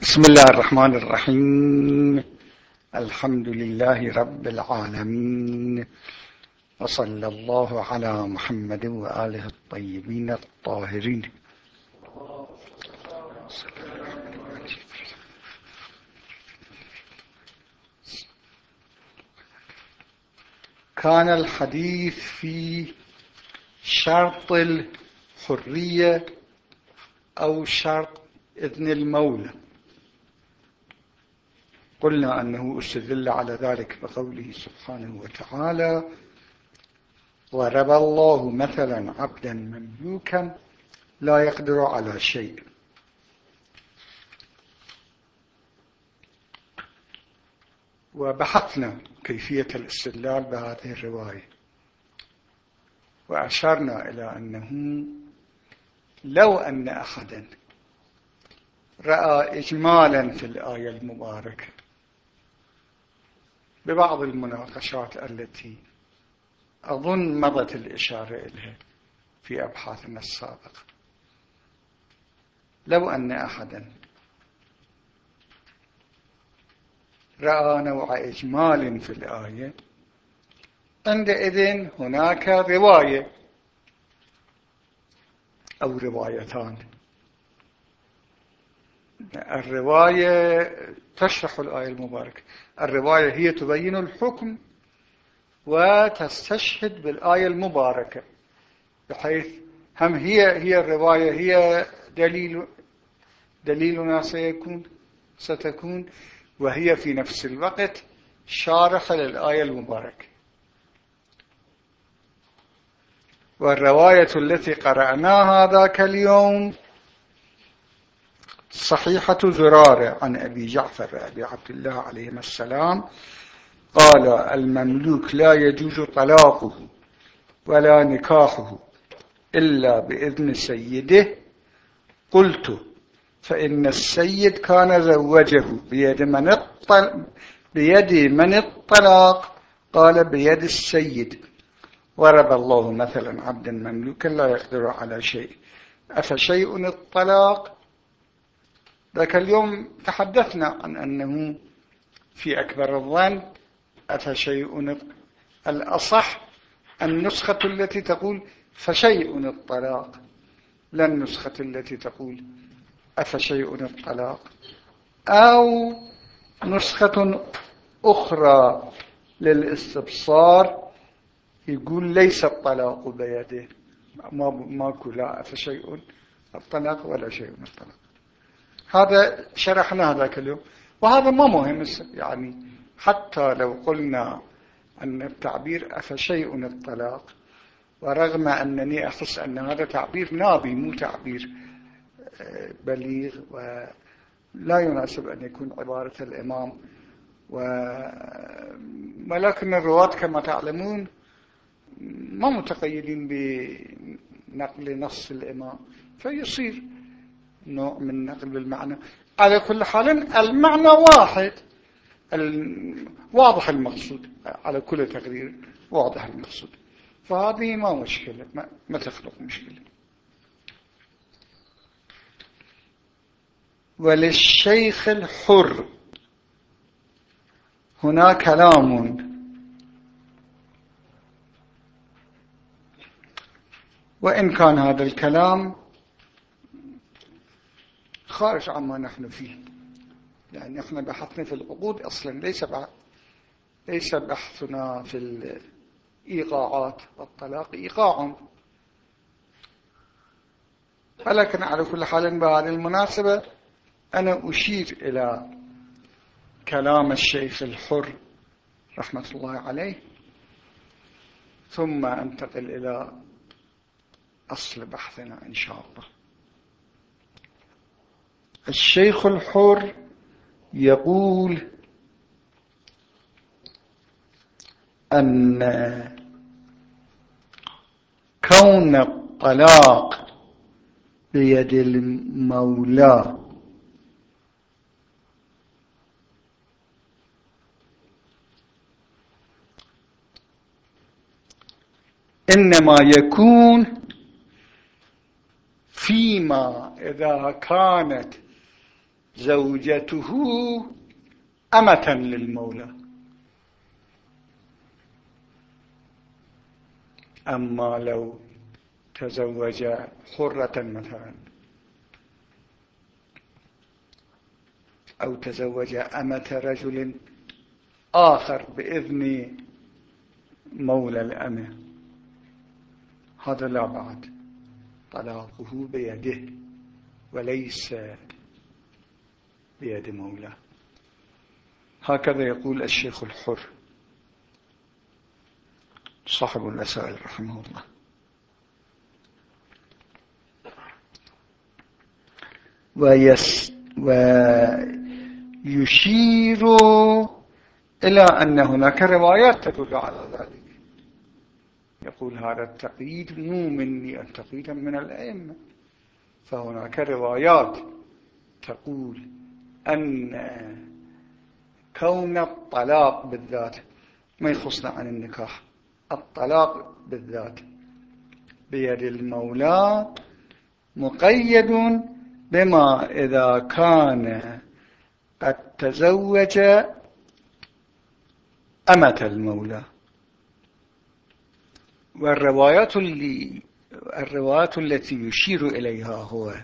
بسم الله الرحمن الرحيم. الحمد لله رب العالمين. وصلى الله على محمد وآله الطيبين الطاهرين. كان الحديث في شرط الحرية أو شرط إذن المولى. قلنا أنه استدل على ذلك بقوله سبحانه وتعالى ضرب الله مثلا عبدا مملوكا لا يقدر على شيء. وبحثنا كيفية الاستدلال بهذه الرواية. وأشرنا إلى أنه لو أن أحدا رأى إجمالا في الآية المباركة ببعض المناقشات التي أظن مضت الإشارة إليها في أبحاثنا السابقة. لو أن أحدا رأى نوع إجمال في الآية عندئذ هناك رواية أو روايتان. الرواية تشرح الآية المباركة. الرواية هي تبين الحكم وتستشهد بالآية المباركة بحيث هم هي هي الرواية هي دليل دليلنا سيكون ستكون وهي في نفس الوقت شارحة للآية المباركة. والرواية التي قرأناها ذاك اليوم صحيحة زرارة عن أبي جعفر أبي عبد الله عليه السلام قال المملوك لا يجوز طلاقه ولا نكاحه إلا بإذن سيده. قلت فإن السيد كان زوجه بيد من الطلاق بيد من الطلاق قال بيد السيد. ورد الله مثلا عبدا مملوكا لا يقدر على شيء. أفشيء الطلاق؟ ذاك اليوم تحدثنا عن أنه في أكبر الظن أفشيء الأصح النسخة التي تقول فشيء الطلاق. لا النسخة التي تقول أفشيء الطلاق. أو نسخة أخرى للاستبصار يقول ليس الطلاق بيده. ما ماكو لا فشيء الطلاق ولا شيء الطلاق. هذا شرحنا هذاك اليوم. وهذا ما مهم يعني حتى لو قلنا أن التعبير أفشيء الطلاق ورغم أنني أحس أن هذا تعبير نابي مو تعبير آه، بليغ ولا يناسب أن يكون عبارة الإمام. ولكن الرواة كما تعلمون ما متقيدين بنقل نص الإمام. فيصير نوع من نقل بالمعنى على كل حال المعنى واحد. واضح المقصود. على كل تقدير واضح المقصود. فهذه ما مشكلة. ما, ما تخلق مشكلة. وللشيخ الحر. هنا كلام. وإن كان هذا الكلام خارج عما نحن فيه. يعني إحنا بحثنا في العقود أصلا ليس ليس بحثنا في الإيقاعات والطلاق إيقاع. ولكن على كل حال بهذه المناسبة أنا أشير إلى كلام الشيخ الحر رحمة الله عليه ثم أنتقل إلى أصل بحثنا إن شاء الله. الشيخ الحر يقول أن كون الطلاق بيد المولى إنما يكون فيما إذا كانت زوجته أمة للمولى. أما لو تزوج حرة مثلا أو تزوج أمة رجل آخر بإذن مولى الأمة. هذا لا بعد. طلاقه بيده وليس بيد مولاه هكذا يقول الشيخ الحر صاحب الوسائل رحمه الله. ويس ويشير إلى أن هناك روايات تدل على ذلك. يقول هذا التقييد مو مني التقييد من الأئمة. فهناك روايات تقول أن كون الطلاق بالذات ما يخصنا عن النكاح الطلاق بالذات. بيد المولى مقيد بما إذا كان قد تزوج أمة المولى. والروايات اللي الروايات التي يشير إليها هو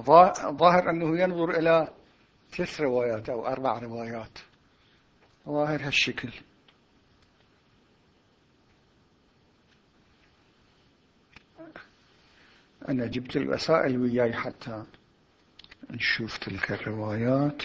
ظاهر أنه ينظر إلى ثلاث روايات أو أربع روايات. ظاهر هالشكل. أنا جبت الوسائل وياي حتى نشوف تلك الروايات.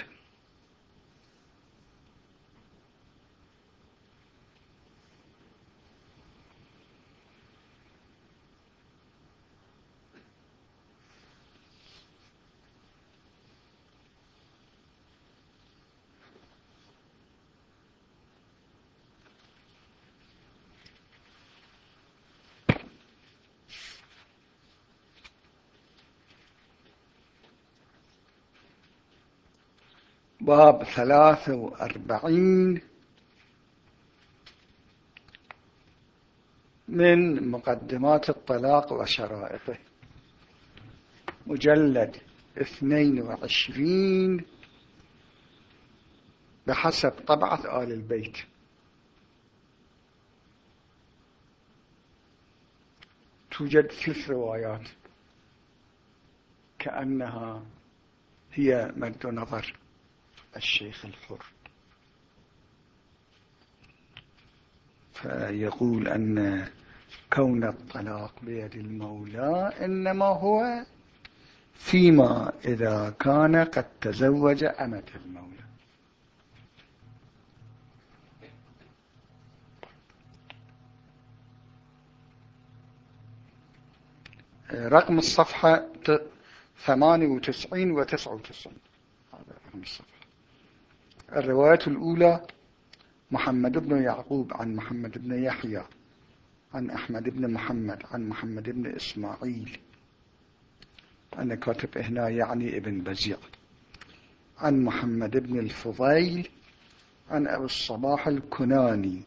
باب ثلاثة وأربعين من مقدمات الطلاق وشرائطه. مجلد اثنين وعشرين بحسب طبعة آل البيت. توجد ثلاث روايات كأنها هي مد نظر. الشيخ الحر. فيقول أن كون الطلاق بيد المولى إنما هو فيما إذا كان قد تزوج أمة المولى. رقم الصفحة 98 و 99 هذا رقم الصفحة. الرواية الأولى محمد بن يعقوب عن محمد بن يحيى عن أحمد بن محمد عن محمد بن إسماعيل. أنا كاتب هنا يعني ابن بزيع. عن محمد بن الفضيل عن أبو الصباح الكناني.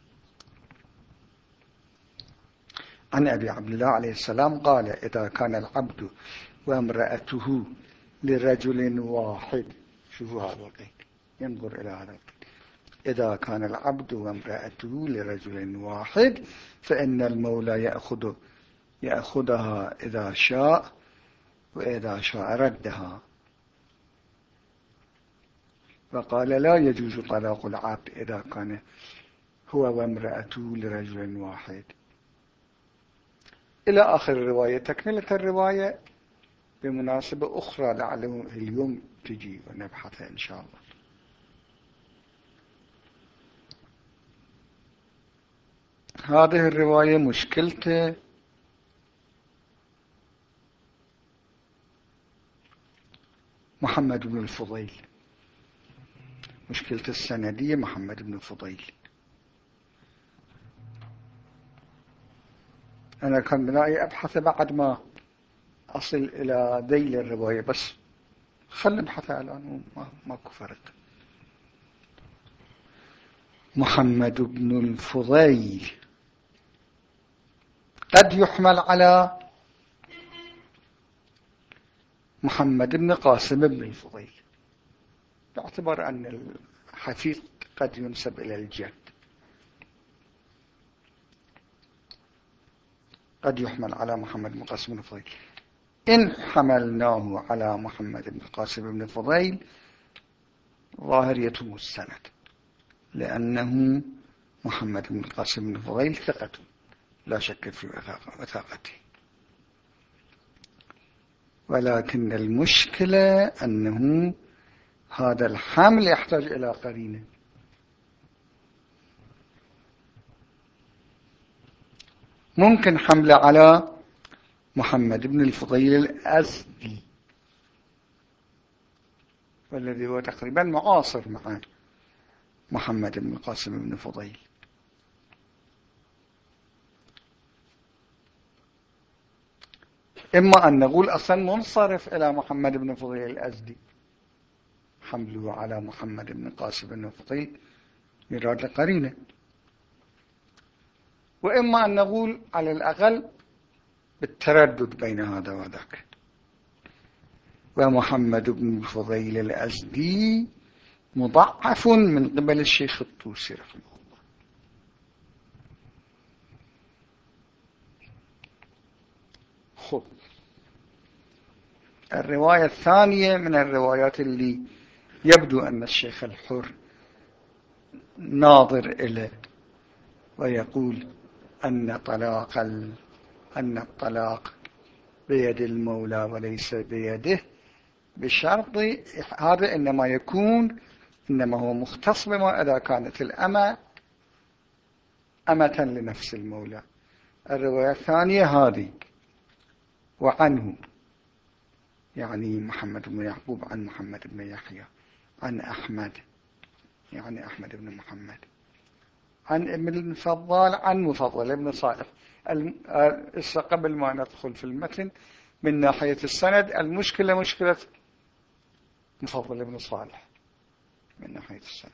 عن أبي عبد الله عليه السلام قال إذا كان العبد وامرأته لرجل واحد. شوفوا هذا القيد. ينظر إلى هذا إذا كان العبد وامرأته لرجل واحد فإن المولى يأخذ يأخذها إذا شاء وإذا شاء ردها. فقال لا يجوز طلاق العبد إذا كان هو وامرأته لرجل واحد. إلى آخر الرواية تكملة الرواية بمناسبة أخرى لعله اليوم تجي ونبحثها إن شاء الله. هذه الرواية مشكلته محمد بن الفضيل. مشكلة السندية محمد بن الفضيل. أنا كان بنائي أبحث بعد ما أصل إلى ذيل الرواية بس خل نبحث الآن ماكو فرق. محمد بن الفضيل. قد يحمل على محمد بن قاسم بن الفضيل باعتبار أن الحفيد قد ينسب إلى الجد. قد يحمل على محمد بن قاسم بن الفضيل إن حملناه على محمد بن قاسم بن الفضيل ظاهر يتم السند لأنه محمد بن القاسم بن الفضيل ثقة. لا شك في وثاقته. ولكن المشكلة أنه هذا الحمل يحتاج إلى قرينة. ممكن حمله على محمد بن الفضيل الأزدي والذي هو تقريبا معاصر مع محمد بن القاسم بن فضيل. إما أن نقول أصلا منصرف إلى محمد بن فضيل الأزدي. حمله على محمد بن قاسم بن فضيل يراد قرينة وإما أن نقول على الأقل بالتردد بين هذا وذاك. ومحمد بن فضيل الأزدي مضعف من قبل الشيخ الطوسي رحمه الله. خب الرواية الثانية من الروايات اللي يبدو أن الشيخ الحر ناظر إليه ويقول أن طلاق أن الطلاق بيد المولى وليس بيده بشرط هذا إنما يكون إنما هو مختص بما إذا كانت الأمة أمة لنفس المولى. الرواية الثانية هذه وعنه يعني محمد بن يعقوب عن محمد بن يحيى عن أحمد يعني أحمد بن محمد عن ابن المفضل عن مفضل بن صالح. قبل ما ندخل في المتن من ناحية السند المشكلة مشكلة مفضل بن صالح. من ناحية السند.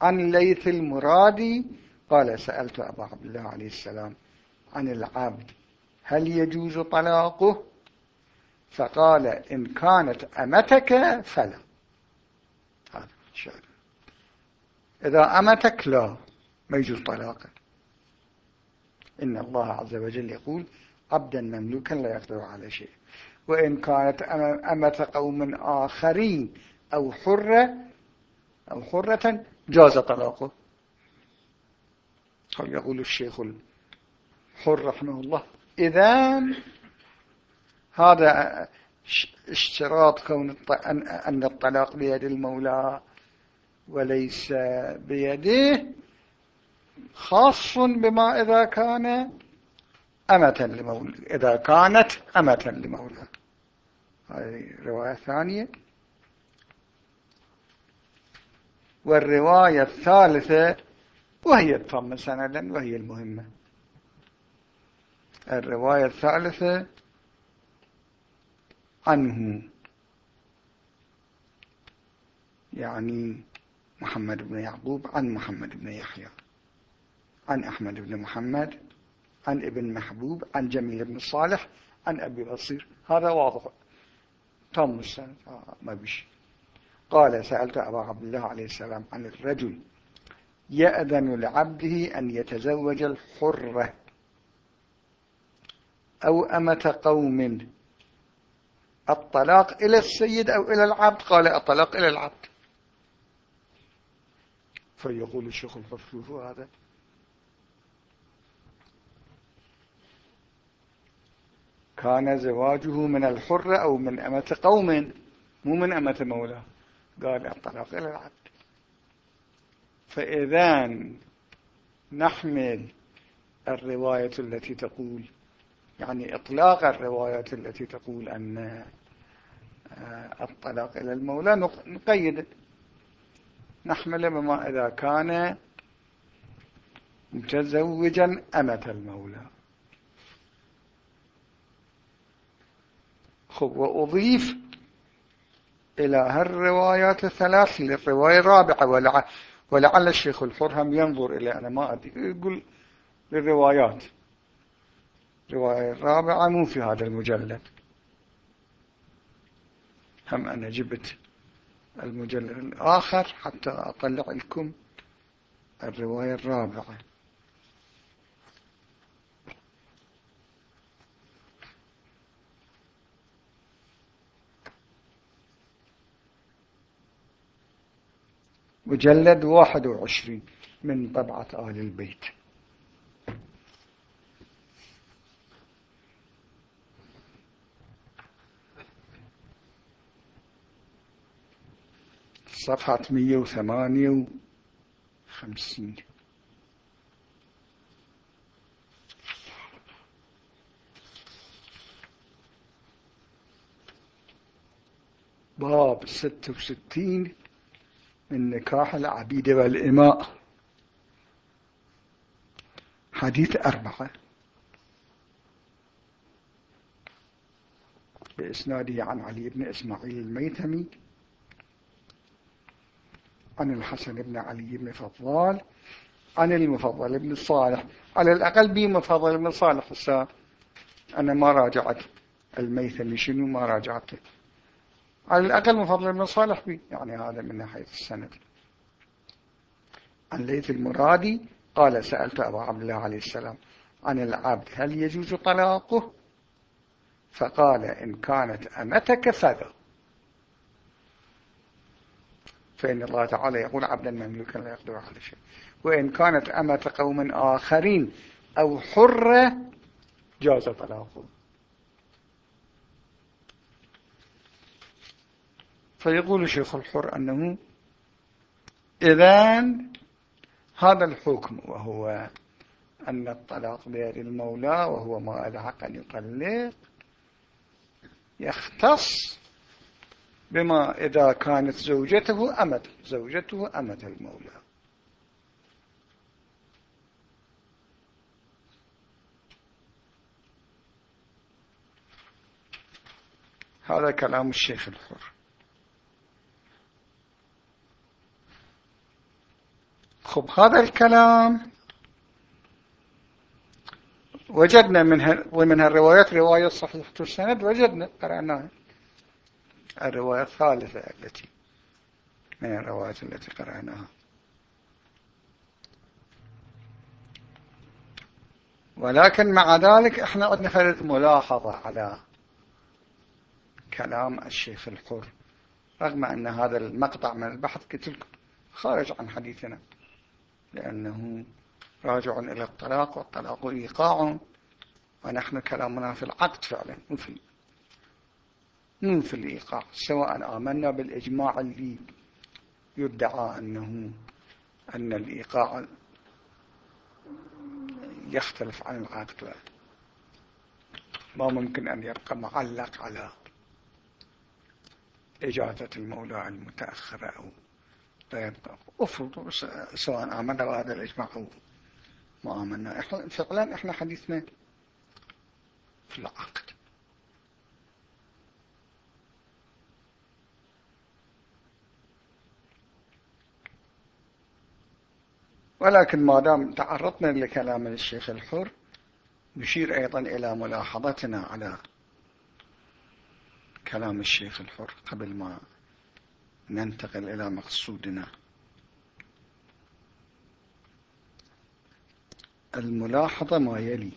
عن ليث المرادي قال سألت أبا عبد الله عليه السلام عن العبد هل يجوز طلاقه؟ فقال إن كانت أمتك فلا. هذا الشعر إذا أمتك لا ما يجوز طلاقك إن الله عز وجل يقول عبدا مملوكا لا يقدر على شيء. وإن كانت أمة قوم آخرين أو حرة أو حرة جاز طلاقه. هل يقول الشيخ الحر رحمه الله إذا هذا اشتراط كون أن الطلاق بيد المولى وليس بيده خاص بما إذا كان أمة لمولى إذا كانت أمة لمولى. هذه رواية ثانية. والرواية الثالثة وهي التامة سندا وهي المهمة. الرواية الثالثة عنه. يعني محمد بن يعقوب عن محمد بن يحيى عن أحمد بن محمد عن ابن محبوب عن جميل بن صالح عن أبي بصير. هذا واضح. تم السنة آه ما بيش. قال سألت أبا عبد الله عليه السلام عن الرجل يأذن لعبده أن يتزوج الحرة أو أمة قوم. الطلاق إلى السيد أو إلى العبد؟ قال الطلاق إلى العبد. فيقول الشيخ الفرشوف هذا. كان زواجه من الحرة أو من أمة قوم مو من أمة مولاه قال الطلاق إلى العبد. فإذا نحمل الرواية التي تقول يعني إطلاق الروايات التي تقول أن الطلاق إلى المولى. نقيد. نحمل بما إذا كان متزوجا أمة المولى. خب وأضيف إلى هالروايات الثلاث للرواية الرابعة ولعل, ولعل الشيخ الحرهم ينظر إلى أنا ما أدري يقول للروايات. الرواية الرابعة مو في هذا المجلد. هم أنا جبت المجلد الآخر حتى أطلع لكم الرواية الرابعة. مجلد واحد وعشرين من طبعة آل البيت. صفحة مية وثمانية وخمسين. باب ستة وستين من نكاح العبيد والإماء. حديث أربعة. بإسناده عن علي بن إسماعيل الميتمي. عن الحسن بن علي بن فضال عن المفضل بن صالح. على الأقل بي مفضل بن صالح الساعة أنا ما راجعت. الميثمي شنو ما راجعته على الأقل مفضل بن صالح بي يعني هذا من ناحية السند. عن ليث المرادي قال سألت أبا عبد الله عليه السلام عن العبد هل يجوز طلاقه؟ فقال إن كانت أمتك فذا فإن الله تعالى يقول عبدا مملوكا لا يقدر على شيء وإن كانت أمة قوم آخرين أو حرة جاز طلاقه فيقول شيخ الحر أنه إذن هذا الحكم وهو أن الطلاق بيد المولى وهو ما له حق أن يطلق يختص بما إذا كانت زوجته أمت زوجته أمت المولى. هذا كلام الشيخ الحر خب هذا الكلام وجدنا من ومن الروايات رواية صحيحة السند وجدنا قرأناها. الرواية الثالثة التي من الروايات التي قرأناها. ولكن مع ذلك إحنا قد فرد ملاحظة على كلام الشيخ الحر رغم أن هذا المقطع من البحث كتلك خارج عن حديثنا لأنه راجع إلى الطلاق والطلاق إيقاع ونحن كلامنا في العقد فعلا مو في مو في الإيقاع سواء آمنا بالإجماع اللي يدعى أنه أن الإيقاع يختلف عن العقد ما ممكن أن يبقى معلق على إجازة المولى المتأخرة أو لا يبقى. أفرض سواء آمنا بهذا الإجماع أو ما آمنا. فعلا إحنا حديثنا في العقد. ولكن ما دام تعرضنا لكلام الشيخ الحر نشير أيضا إلى ملاحظتنا على كلام الشيخ الحر قبل ما ننتقل إلى مقصودنا. الملاحظة ما يلي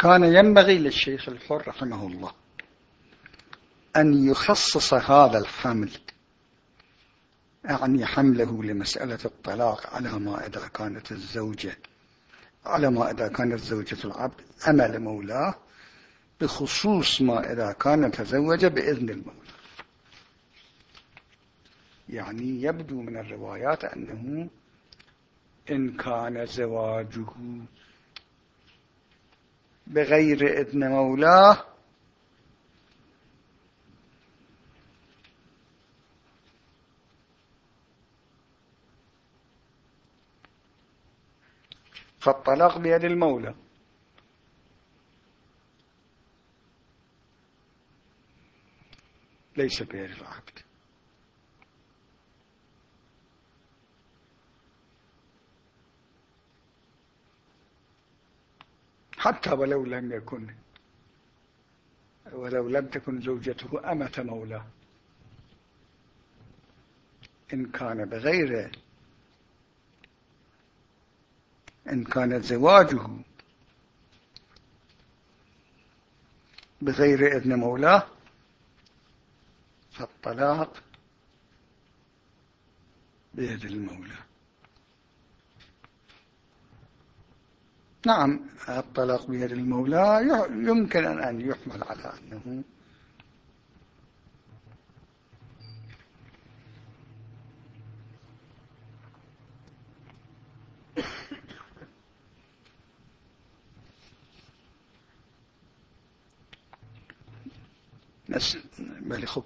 كان ينبغي للشيخ الحر رحمه الله أن يخصص هذا الحمل يعني حمله لمسألة الطلاق على ما إذا كانت الزوجة على ما إذا كانت زوجة العبد أمل مولاه بخصوص ما إذا كان تزوج بإذن المولى. يعني يبدو من الروايات أنه إن كان زواجه بغير إذن مولاه. فالطلاق بيد المولى. ليس بيد العبد. حتى ولو لم يكن ولو لم تكن زوجته أمة مولاه. إن كان بغير إن كان زواجه بغير إذن مولاه فالطلاق بيد المولى. نعم الطلاق بيد المولى يمكن أن يحمل على أنه نس... بل خب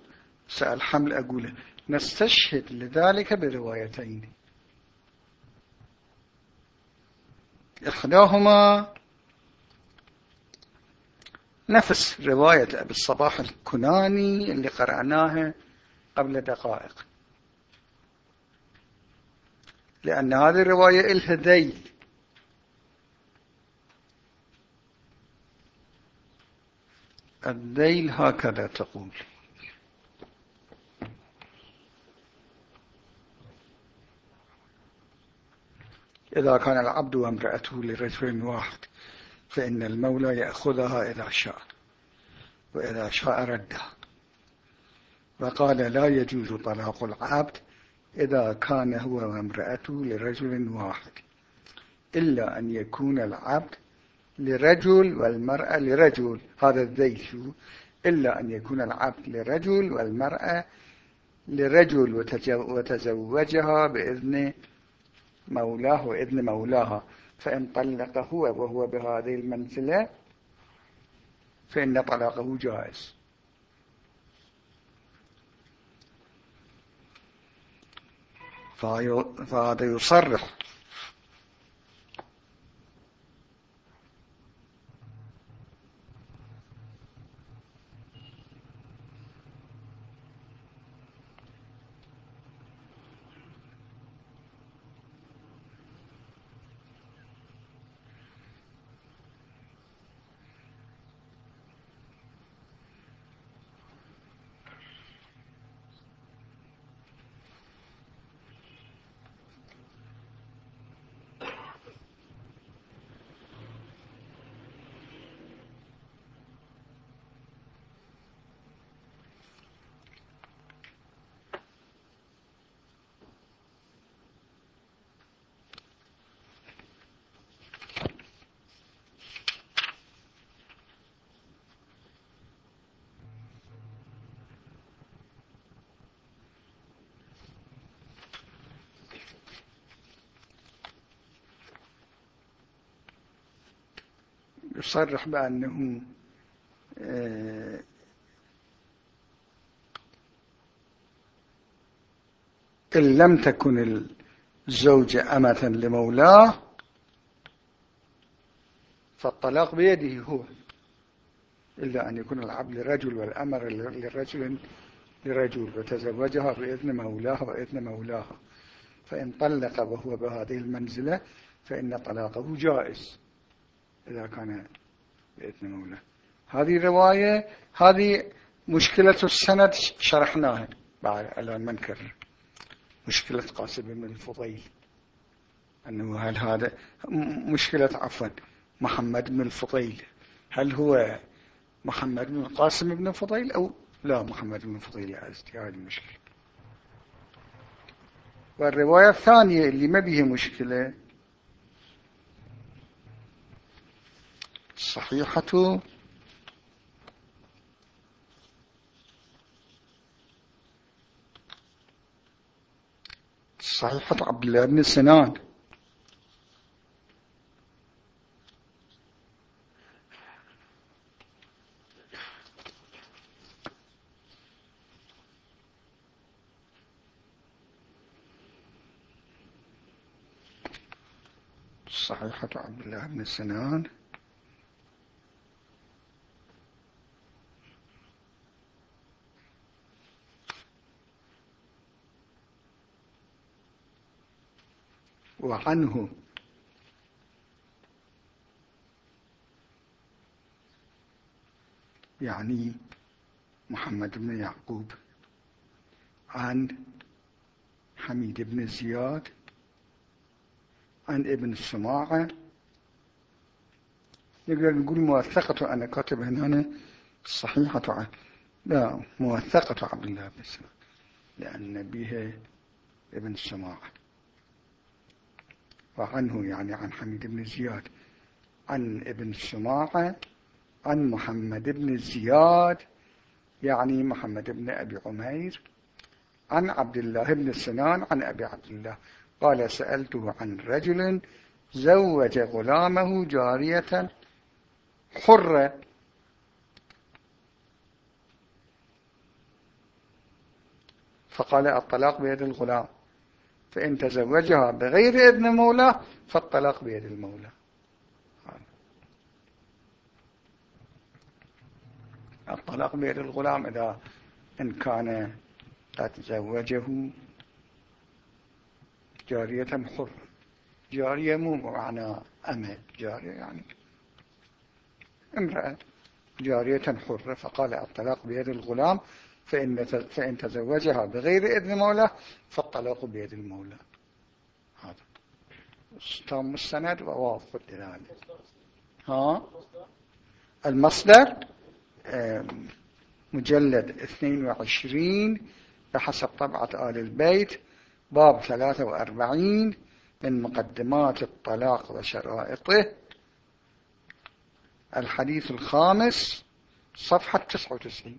سأل حمل أقوله نستشهد لذلك بروايتين. إحداهما نفس رواية أبي الصباح الكناني اللي قرأناها قبل دقائق. لأن هذه الرواية إلها ذيل الذيل هكذا تقول. إذا كان العبد وامرأته لرجل واحد فإن المولى يأخذها إذا شاء وإذا شاء ردها وقال لا يجوز طلاق العبد إذا كان هو وامرأته لرجل واحد إلا أن يكون العبد لرجل والمرأة لرجل. هذا الذيل إلا أن يكون العبد لرجل والمرأة لرجل وتزوجها بإذن مولاه وإذن مولاها فإن طلق هو وهو بهذه المنزلة فإن طلاقه جائز. فهذا يصرح يصرح بأنه آه، إن لم تكن الزوجة أمة لمولاه فالطلاق بيده هو إلا أن يكون العبد لرجل والأمر لرجل لرجل وتزوجها بإذن مولاه وإذن مولاها فإن طلق وهو بهذه المنزلة فإن طلاقه جائز. إذا كان بإذن مولاه هذه الرواية هذه مشكلة السند شرحناها. بعد الآن ما نكرر مشكلة قاسم بن الفضيل. أنه هل هذا مشكلة عفوا محمد بن الفضيل. هل هو محمد بن القاسم بن الفضيل أو لا محمد بن الفضيل عزتي هذه المشكلة. والرواية الثانية اللي ما بيها مشكلة الصحيحة صحيحة عبد الله بن سنان. صحيحة عبد الله بن سنان. وعنه. يعني محمد بن يعقوب عن حميد بن زياد عن ابن السماعة نقدر نقول موثقة أنا كاتب هنا صحيحة لا موثقة عبد الله بن سلام لأن بها ابن السماعة وعنه يعني عن حميد بن زياد عن ابن السماعة عن محمد بن زياد يعني محمد بن أبي عمير عن عبد الله بن سنان عن أبي عبد الله. قال سألته عن رجل زوج غلامه جارية حرة. فقال الطلاق بيد الغلام. فإن تزوجها بغير ابن مولاه فالطلاق بيد المولى. الطلاق بيد الغلام إذا إن كان قد جارية حر. جارية مو معنى أمة جارية يعني. امرأة جارية حرة فقال الطلاق بيد الغلام فإن, فإن تزوجها بغير إذن مولاه فالطلاق بيد المولى. هذا. تام السند وواضح الدلالة ها؟ المصدر مجلد 22 بحسب طبعة آل البيت باب 43 من مقدمات الطلاق وشرائطه. الحديث الخامس صفحة 99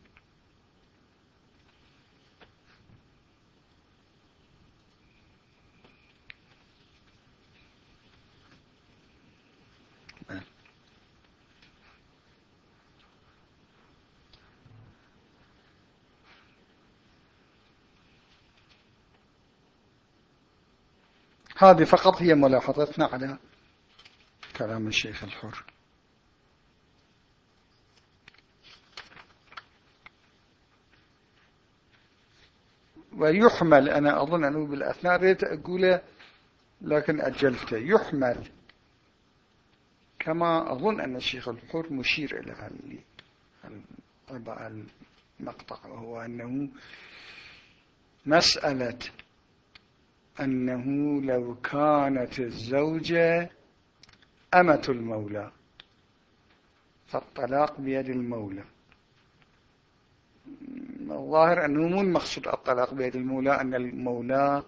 هذه فقط هي ملاحظتنا على كلام الشيخ الحر. ويحمل أنا أظن أنه بالأثناء ريت أقوله لكن أجلته. يحمل. كما أظن أن الشيخ الحر مشير إلى المقطع وهو أنه مسألة أنه لو كانت الزوجة أمة المولى فالطلاق بيد المولى. الظاهر أنه مو المقصود الطلاق بيد المولى أن المولى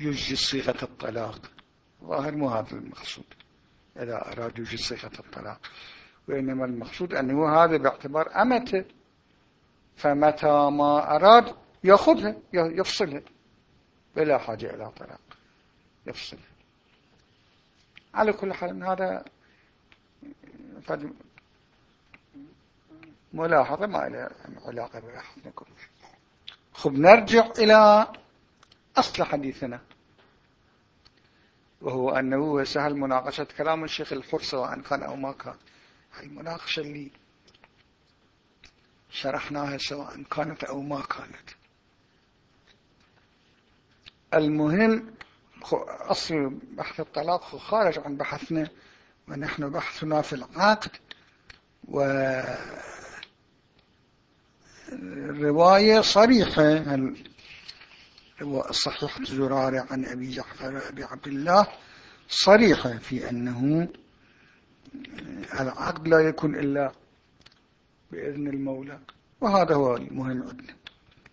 يجزي صيغة الطلاق. الظاهر مو هذا المقصود إذا أراد يجزي صيغة الطلاق. وإنما المقصود أنه هذا باعتبار أمته فمتى ما أراد يأخذها يفصلها. بلا حاجة إلى طلاق. يفصل. على كل حال هذا ملاحظة ما إلى علاقة بأحدكم خب نرجع إلى أصل حديثنا وهو أنه سهل مناقشة كلام الشيخ الحر سواء كان أو ما كان. هاي المناقشة اللي شرحناها سواء كانت أو ما كانت. المهم أصل بحث الطلاق خارج عن بحثنا ونحن بحثنا في العقد ورواية صريحة صحيح زرارة عن أبي جعفر أبي عبد الله صريحة في أنه العقد لا يكون إلا بإذن المولى وهذا هو المهم عندنا.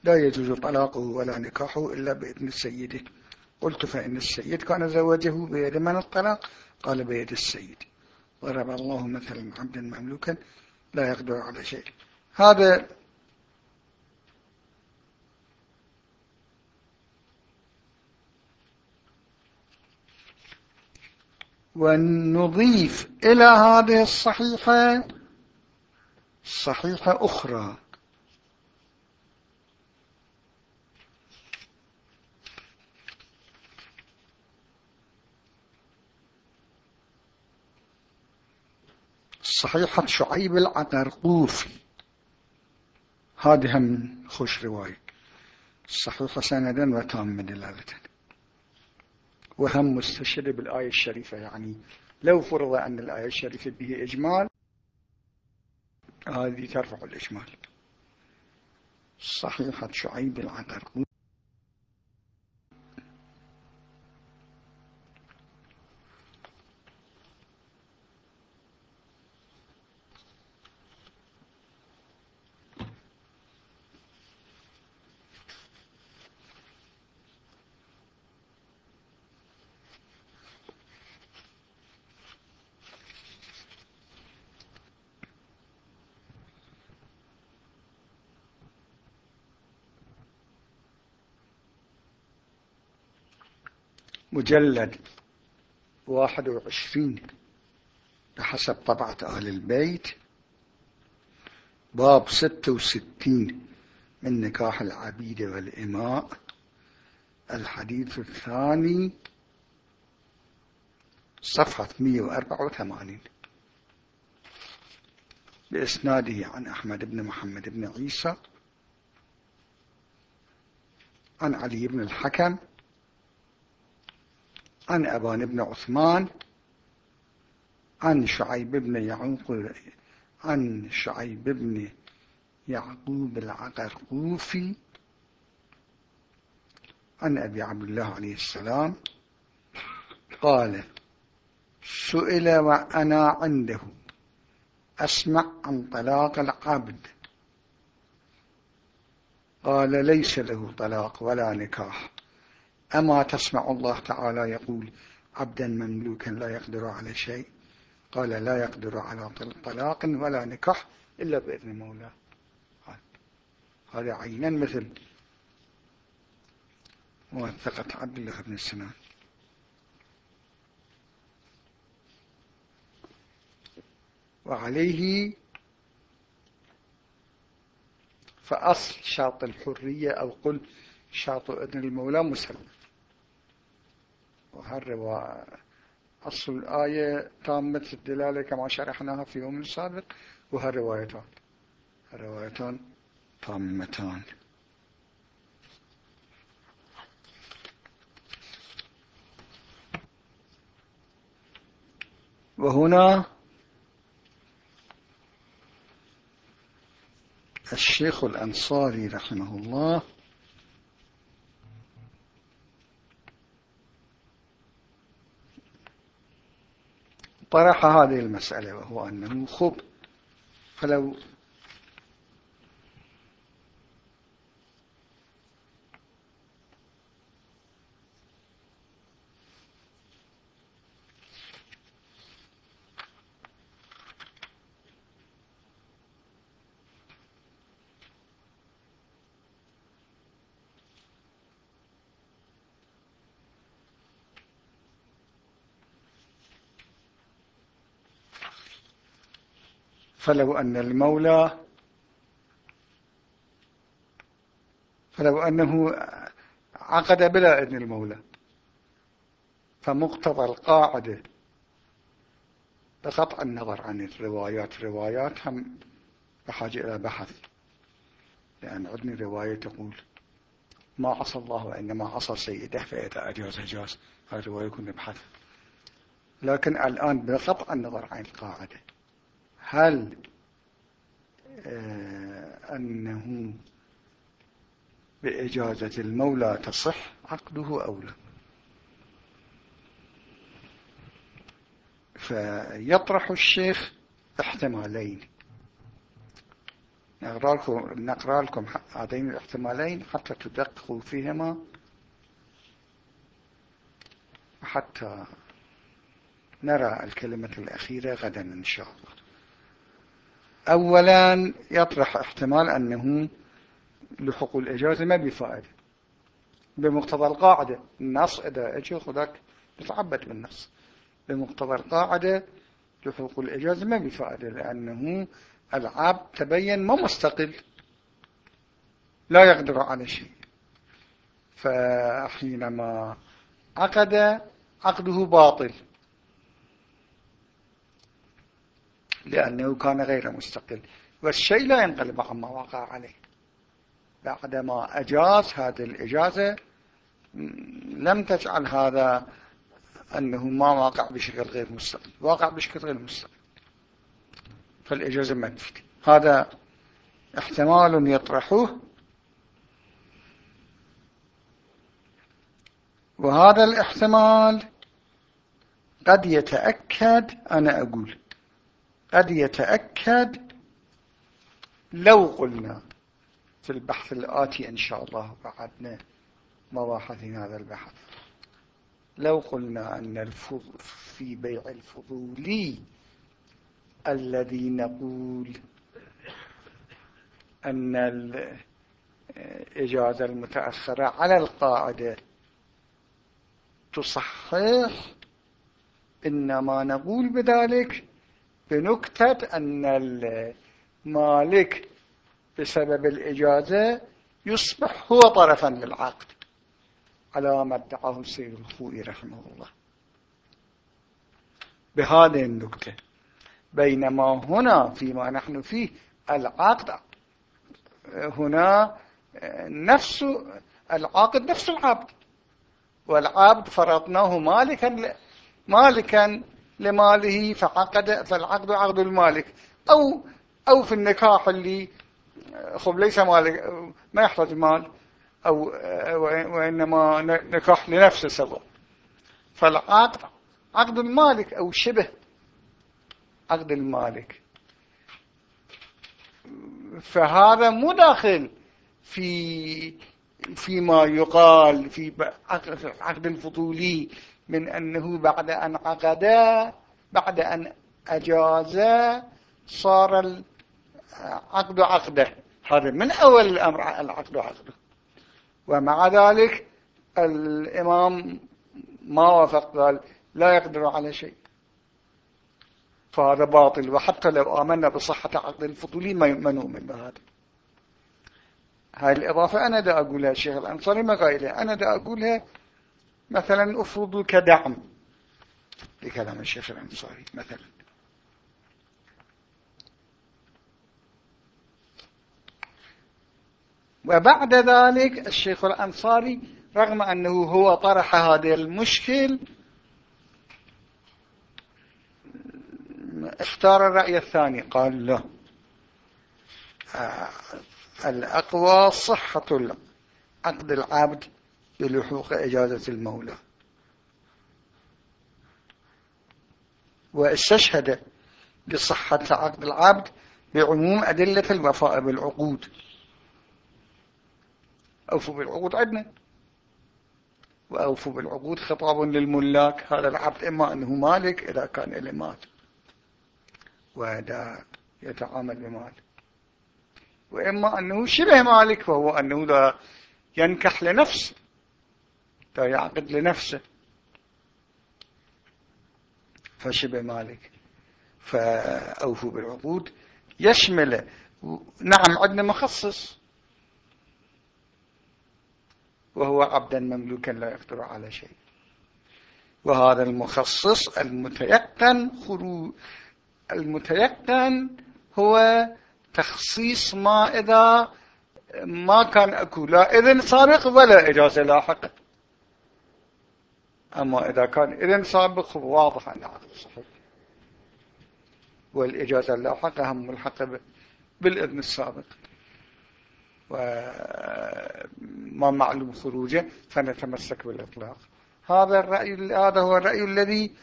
لا يجوز طلاقه ولا نكاحه إلا بإذن السيد. قلت فإن السيد كان زوجه بيد من الطلاق؟ قال بيد السيد. ضرب الله مثلا عبدا مملوكا لا يقدر على شيء. هذا ونضيف إلى هذه الصحيحة صحيحة أخرى. صحيحة شعيب العقرقوفي هذه هم خوش رواية. صحيحة سندا وتام دلالة وهم مستشر بالآية الشريفة. يعني لو فرض أن الآية الشريفة به إجمال هذه ترفع الإجمال. صحيحة شعيب العقرقوفي مجلد واحد وعشرين بحسب طبعة أهل البيت. باب ستة وستين من نكاح العبيد والإماء. الحديث الثاني صفحة 184 بإسناده عن أحمد بن محمد بن عيسى. عن علي بن الحكم. عن أبان بن عثمان عن شعيب بن يعقوب عن شعيب بن يعقوب العقرقوفي عن أبي عبد الله عليه السلام قال سئل وأنا عنده أسمع عن طلاق العبد. قال ليس له طلاق ولا نكاح. أما تسمع الله تعالى يقول عبدا مملوكا لا يقدر على شيء قال لا يقدر على طلاق ولا نكح إلا بإذن مولاه. هذا عينا مثل موثقة عبد الله بن سنان وعليه فأصل شرط الحرية أو قل شرط إذن المولى مسلم. وهالرواية أصل الآية تامة الدلالة كما شرحناها في يوم السابق وهالروايتان الروايتان تامتان. وهنا الشيخ الأنصاري رحمه الله طرح هذه المسألة وهو أنه خب فلو فلو أن المولى فلو أنه عقد بلا إذن المولى فمقتضى القاعدة بقطع النظر عن الروايات. روايات هم بحاجة إلى بحث لأن عندنا رواية تقول ما عصى الله وإنما عصى سيده فإذا أجاز أجاز هذه الرواية يكون بحث. لكن الآن بقطع النظر عن القاعدة. هل آه، أنه بإجازة المولى تصح عقده أو لا؟ فيطرح الشيخ احتمالين. نقرأ لكم, هذين الاحتمالين حتى تدققوا فيهما. حتى نرى الكلمة الأخيرة غدا إن شاء الله. أولا يطرح احتمال أنه لحق الإجازة ما بفائدة. بمقتضى القاعدة النص إذا أجي خذك تتعبد بالنص. بمقتضى القاعدة لحق الإجازة ما بفائدة لأنه العبد تبين ما مستقل لا يقدر على شيء. فحينما عقد عقده باطل. لأنه كان غير مستقل. والشيء لا ينقلب عما وقع عليه. بعدما أجاز هذه الإجازة لم تجعل هذا أنه ما واقع بشكل غير مستقل. واقع بشكل غير مستقل. فالإجازة منفية. هذا احتمال يطرحوه. وهذا الاحتمال قد يتأكد أنا أقول. قد يتأكد لو قلنا في البحث الآتي إن شاء الله بعدنا مباحث هذا البحث. لو قلنا أن في بيع الفضولي الذي نقول أن الإجازة المتأخرة على القاعدة تصحح إنما نقول بذلك بنكتة أن المالك بسبب الإجازة يصبح هو طرفا للعقد على ما ادعاه السيد الخوئي رحمه الله. بهذه النكتة بينما هنا فيما نحن فيه العقد هنا نفس العاقد نفس العبد والعبد فرضناه مالكا مالكا لماله فعقد فالعقد عقد المالك. أو أو في النكاح اللي خب ليس مالك ما يحتاج مال أو وإنما نكاح لنفسه سوا فالعقد عقد المالك أو شبه عقد المالك. فهذا مو داخل في فيما يقال في عقد الفضولي من أنه بعد أن عقد بعد أن أجاز صار العقد عقده. هذا من أول الأمر العقد عقده. ومع ذلك الإمام ما وافق قال لا يقدر على شيء. فهذا باطل. وحتى لو آمنا بصحة عقد الفضولي ما نؤمن بهذا. هاي الإضافة أنا دا أقولها الشيخ الأنصاري ما قايلها أنا دا أقولها مثلا أفرض كدعم لكلام الشيخ الأنصاري مثلا. وبعد ذلك الشيخ الأنصاري رغم أنه هو طرح هذا المشكل اختار الرأي الثاني قال لا. آه، الأقوى صحة عقد العبد بلحوق إجازة المولى. واستشهد بصحة عقد العبد بعموم أدلة الوفاء بالعقود. أوفوا بالعقود عندنا وأوفوا بالعقود خطاب للملاك. هذا العبد إما أنه مالك إذا كان إلي مال وهذا يتعامل بمال. وإما أنه شبه مالك وهو أنه لا ينكح لنفسه لا يعقد لنفسه. فشبه مالك. فأوفوا بالعقود. يشمل نعم عندنا مخصص. وهو عبدا مملوكا لا يقدر على شيء. وهذا المخصص المتيقن خروج المتيقن هو تخصيص ما إذا ما كان أكو. لا إذن سابق ولا إجازة لاحقة أما إذا كان إذن سابق واضح العقد صحيح. والإجازة اللاحقة هم ملحقة بالإذن السابق. وما معلوم خروجه فنتمسك بالإطلاق. هذا الرأي هذا هو الرأي الذي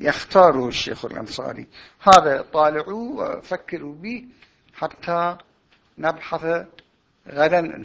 يختاره الشيخ الأنصاري. هذا طالعوا وفكروا به. حتى نبحث غدا